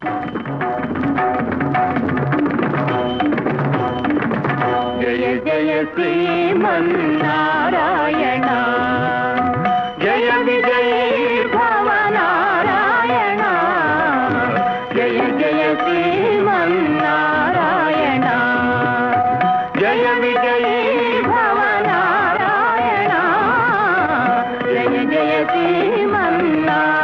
జయ జయ శ్రీమన్నారాయణ. జయ విజయ భవనారాయణ. జయ జయ శ్రీమన్నారాయణ. జయ విజయ భవనారాయణ. జయ జయ శ్రీమన్నారాయణ.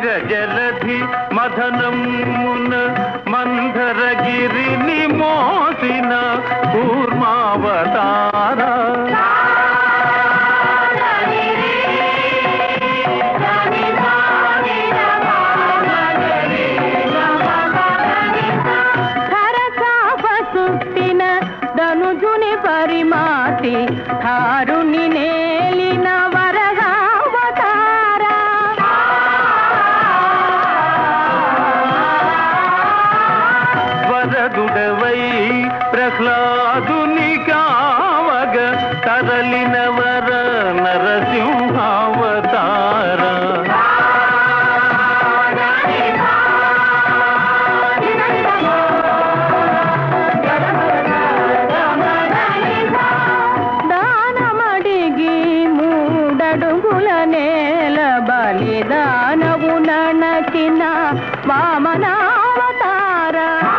జలధి మదనమున మందరగిరిని మోసిన కూర్మావతార సుట్టిన ప్రహ్లాదుడవై ప్రహ్లాదుని కావగ తరలిన వర నరసింహావతార. దానమడిగి మూడడుగుల నేల బలిదానవు ననచిన వామనావతార. ఇటు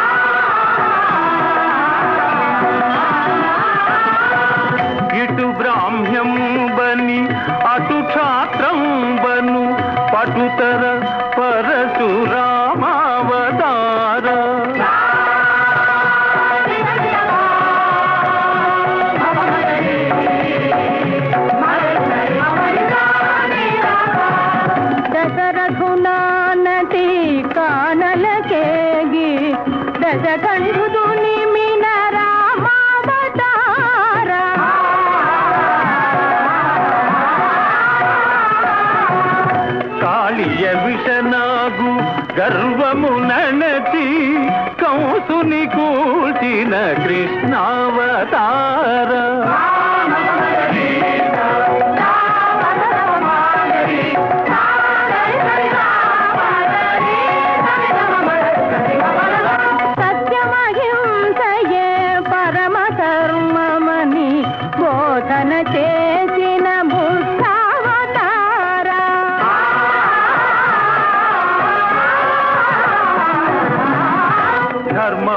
పటుతర పరశురామావతార దశరథునానటి కానలకేగి దశ దశకంఠుడు నిమిన విషనాగు గర్వము నణచి కంసుని కూల్చిన కృష్ణావతార. సత్యమహింసయే పరమ ధర్మమని బోధన చే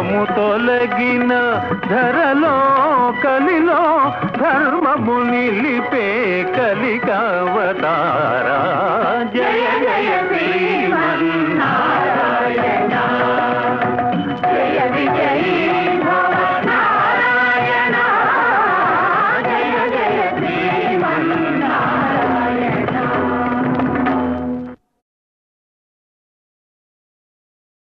పాపము తొలగిన ధరలో కలిలో ధర్మము నిలిపే కలిగవతారా.